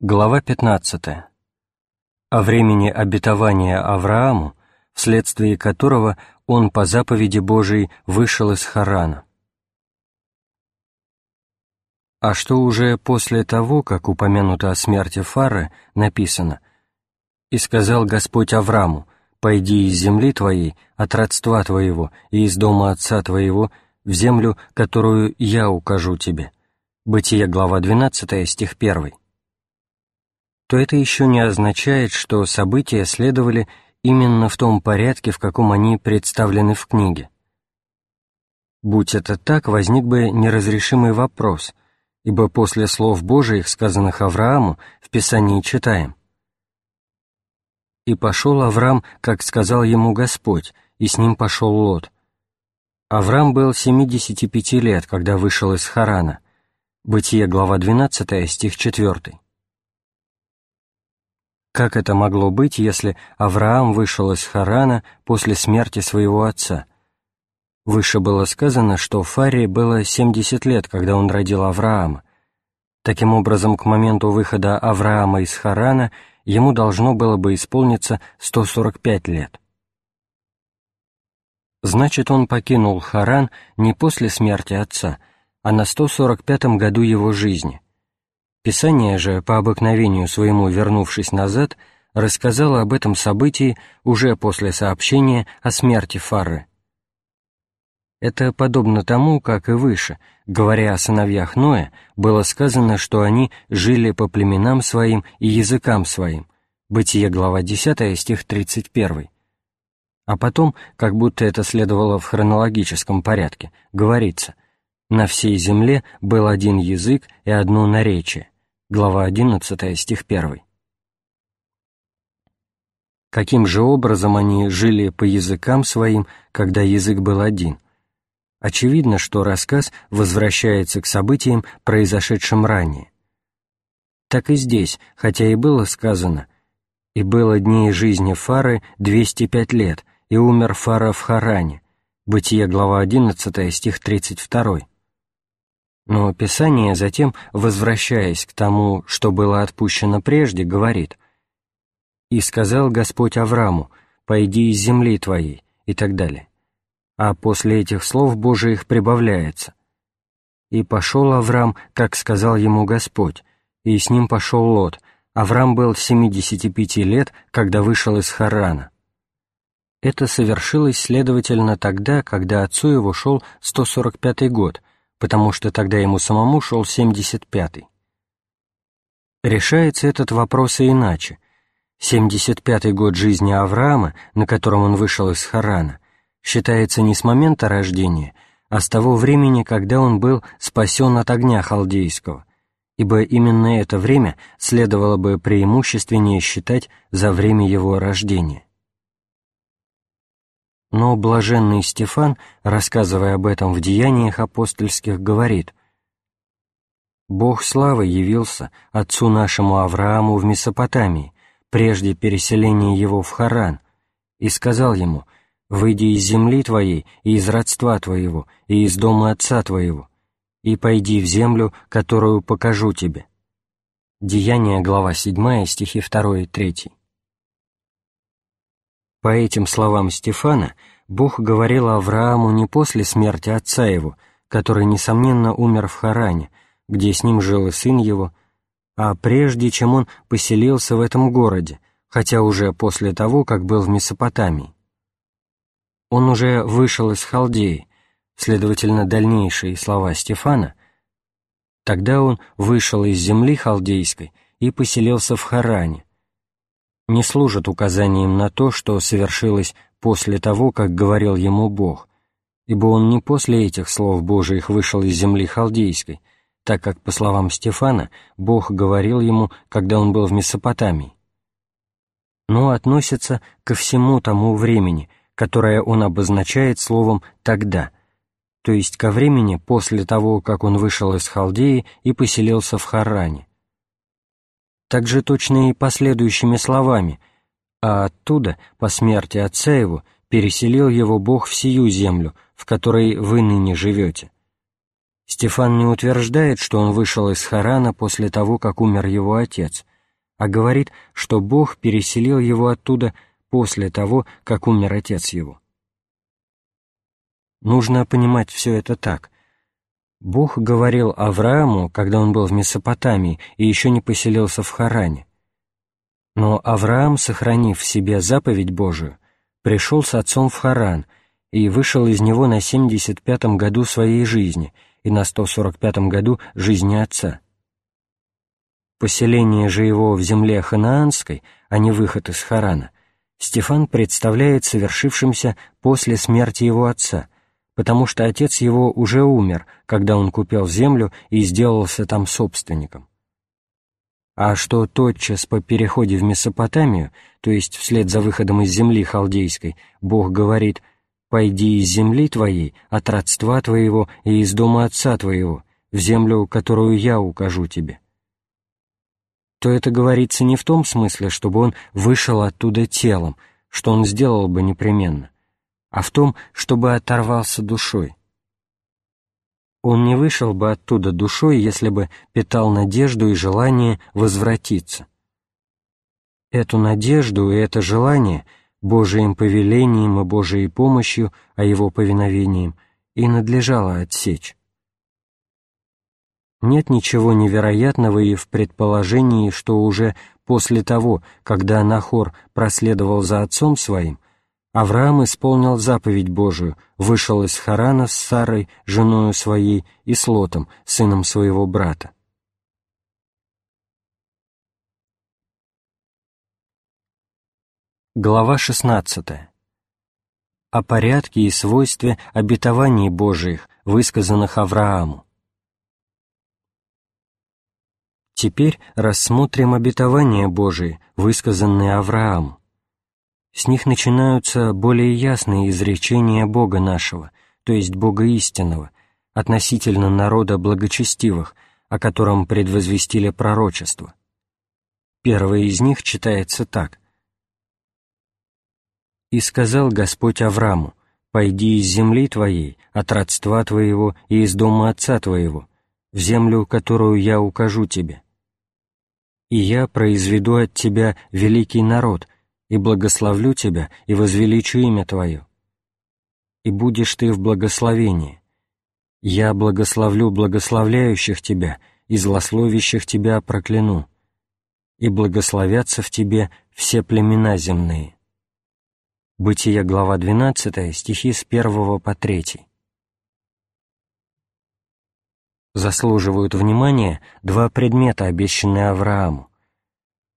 Глава 15. О времени обетования Аврааму, вследствие которого он по заповеди Божией вышел из Харана. А что уже после того, как упомянуто о смерти Фары, написано «И сказал Господь Аврааму, пойди из земли твоей, от родства твоего и из дома отца твоего, в землю, которую я укажу тебе». Бытие, глава 12, стих 1 то это еще не означает, что события следовали именно в том порядке, в каком они представлены в книге. Будь это так, возник бы неразрешимый вопрос, ибо после слов Божиих, сказанных Аврааму, в Писании читаем «И пошел Авраам, как сказал ему Господь, и с ним пошел Лот». Авраам был 75 лет, когда вышел из Харана. Бытие, глава 12, стих 4. Как это могло быть, если Авраам вышел из Харана после смерти своего отца? Выше было сказано, что Фаре было 70 лет, когда он родил Авраама. Таким образом, к моменту выхода Авраама из Харана ему должно было бы исполниться 145 лет. Значит, он покинул Харан не после смерти отца, а на 145-м году его жизни – Писание же, по обыкновению своему вернувшись назад, рассказало об этом событии уже после сообщения о смерти Фары. Это подобно тому, как и выше, говоря о сыновьях Ноя, было сказано, что они жили по племенам своим и языкам своим. Бытие, глава 10, стих 31. А потом, как будто это следовало в хронологическом порядке, говорится «На всей земле был один язык и одно наречие» глава 11, стих 1. Каким же образом они жили по языкам своим, когда язык был один? Очевидно, что рассказ возвращается к событиям, произошедшим ранее. Так и здесь, хотя и было сказано «И было дней жизни Фары 205 лет, и умер Фара в Харане», Бытие, глава 11, стих 32. Но Писание затем, возвращаясь к тому, что было отпущено прежде, говорит «И сказал Господь Аврааму, пойди из земли твоей» и так далее. А после этих слов Божиих прибавляется «И пошел Авраам, как сказал ему Господь, и с ним пошел Лот. Авраам был 75 лет, когда вышел из Харана». Это совершилось, следовательно, тогда, когда отцу его шел 145 год – потому что тогда ему самому шел 75-й. Решается этот вопрос и иначе. 75-й год жизни Авраама, на котором он вышел из Харана, считается не с момента рождения, а с того времени, когда он был спасен от огня халдейского, ибо именно это время следовало бы преимущественнее считать за время его рождения. Но блаженный Стефан, рассказывая об этом в деяниях апостольских, говорит «Бог славы явился отцу нашему Аврааму в Месопотамии, прежде переселения его в Харан, и сказал ему, «Выйди из земли твоей и из родства твоего, и из дома отца твоего, и пойди в землю, которую покажу тебе». Деяния, глава 7, стихи 2 и 3. По этим словам Стефана, Бог говорил Аврааму не после смерти отца его, который, несомненно, умер в Харане, где с ним жил и сын его, а прежде, чем он поселился в этом городе, хотя уже после того, как был в Месопотамии. Он уже вышел из Халдеи, следовательно, дальнейшие слова Стефана, тогда он вышел из земли халдейской и поселился в Харане, не служат указанием на то, что совершилось после того, как говорил ему Бог, ибо он не после этих слов Божиих вышел из земли халдейской, так как, по словам Стефана, Бог говорил ему, когда он был в Месопотамии, но относится ко всему тому времени, которое он обозначает словом «тогда», то есть ко времени после того, как он вышел из Халдеи и поселился в Харране также точно и последующими словами, а оттуда, по смерти отца его, переселил его Бог в сию землю, в которой вы ныне живете. Стефан не утверждает, что он вышел из Харана после того, как умер его отец, а говорит, что Бог переселил его оттуда после того, как умер отец его. Нужно понимать все это так. Бог говорил Аврааму, когда он был в Месопотамии и еще не поселился в Харане. Но Авраам, сохранив в себе заповедь Божию, пришел с отцом в Харан и вышел из него на 75-м году своей жизни и на 145-м году жизни отца. Поселение же его в земле ханаанской, а не выход из Харана, Стефан представляет совершившимся после смерти его отца, потому что отец его уже умер, когда он купил землю и сделался там собственником. А что тотчас по переходе в Месопотамию, то есть вслед за выходом из земли халдейской, Бог говорит «Пойди из земли твоей, от родства твоего и из дома отца твоего, в землю, которую я укажу тебе» то это говорится не в том смысле, чтобы он вышел оттуда телом, что он сделал бы непременно, а в том, чтобы оторвался душой. Он не вышел бы оттуда душой, если бы питал надежду и желание возвратиться. Эту надежду и это желание Божиим повелением и Божией помощью, а его повиновением, и надлежало отсечь. Нет ничего невероятного и в предположении, что уже после того, когда Нахор проследовал за отцом своим, Авраам исполнил заповедь Божию, вышел из Харана с Сарой, женою своей, и с Лотом, сыном своего брата. Глава 16. О порядке и свойстве обетований Божиих, высказанных Аврааму. Теперь рассмотрим обетования Божии, высказанные Аврааму. С них начинаются более ясные изречения Бога нашего, то есть Бога истинного, относительно народа благочестивых, о котором предвозвестили пророчество. Первое из них читается так. «И сказал Господь Аврааму, «Пойди из земли твоей, от родства твоего и из дома отца твоего, в землю, которую я укажу тебе» и я произведу от тебя великий народ, и благословлю тебя, и возвеличу имя твое. И будешь ты в благословении. Я благословлю благословляющих тебя, и злословящих тебя прокляну, и благословятся в тебе все племена земные». Бытие, глава 12, стихи с 1 по 3 заслуживают внимания два предмета, обещанные Аврааму.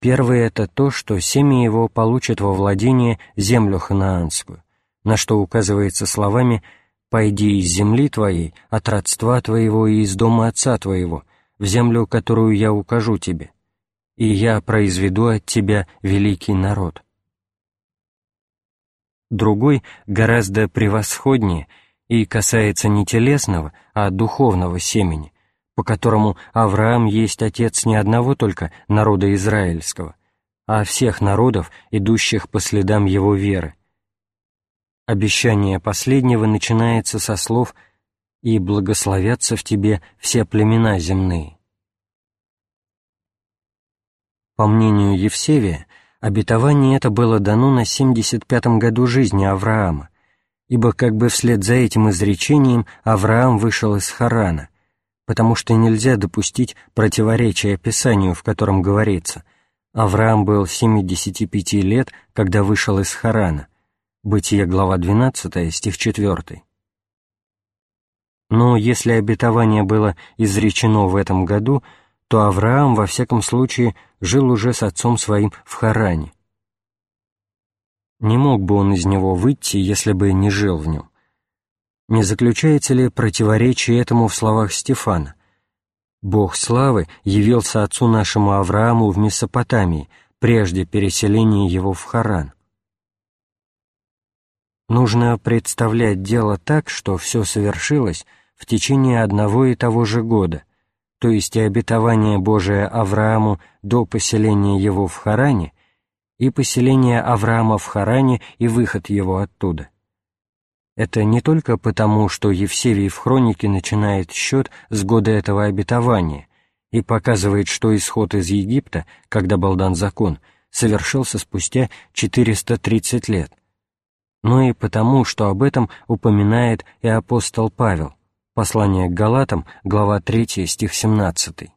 Первый — это то, что семя его получит во владение землю ханаанскую, на что указывается словами «Пойди из земли твоей, от родства твоего и из дома отца твоего, в землю, которую я укажу тебе, и я произведу от тебя великий народ». Другой гораздо превосходнее — и касается не телесного, а духовного семени, по которому Авраам есть отец не одного только народа израильского, а всех народов, идущих по следам его веры. Обещание последнего начинается со слов «И благословятся в тебе все племена земные». По мнению Евсевия, обетование это было дано на 75-м году жизни Авраама, ибо как бы вслед за этим изречением Авраам вышел из Харана, потому что нельзя допустить противоречия Писанию, в котором говорится «Авраам был 75 лет, когда вышел из Харана». Бытие, глава 12, стих 4. Но если обетование было изречено в этом году, то Авраам, во всяком случае, жил уже с отцом своим в Харане. Не мог бы он из него выйти, если бы не жил в нем. Не заключается ли противоречие этому в словах Стефана? «Бог славы явился отцу нашему Аврааму в Месопотамии, прежде переселения его в Харан». Нужно представлять дело так, что все совершилось в течение одного и того же года, то есть и обетование Божие Аврааму до поселения его в Харане, и поселение Авраама в Харане и выход его оттуда. Это не только потому, что Евсевий в хронике начинает счет с года этого обетования и показывает, что исход из Египта, когда был дан закон, совершился спустя 430 лет, но и потому, что об этом упоминает и апостол Павел, послание к Галатам, глава 3, стих 17.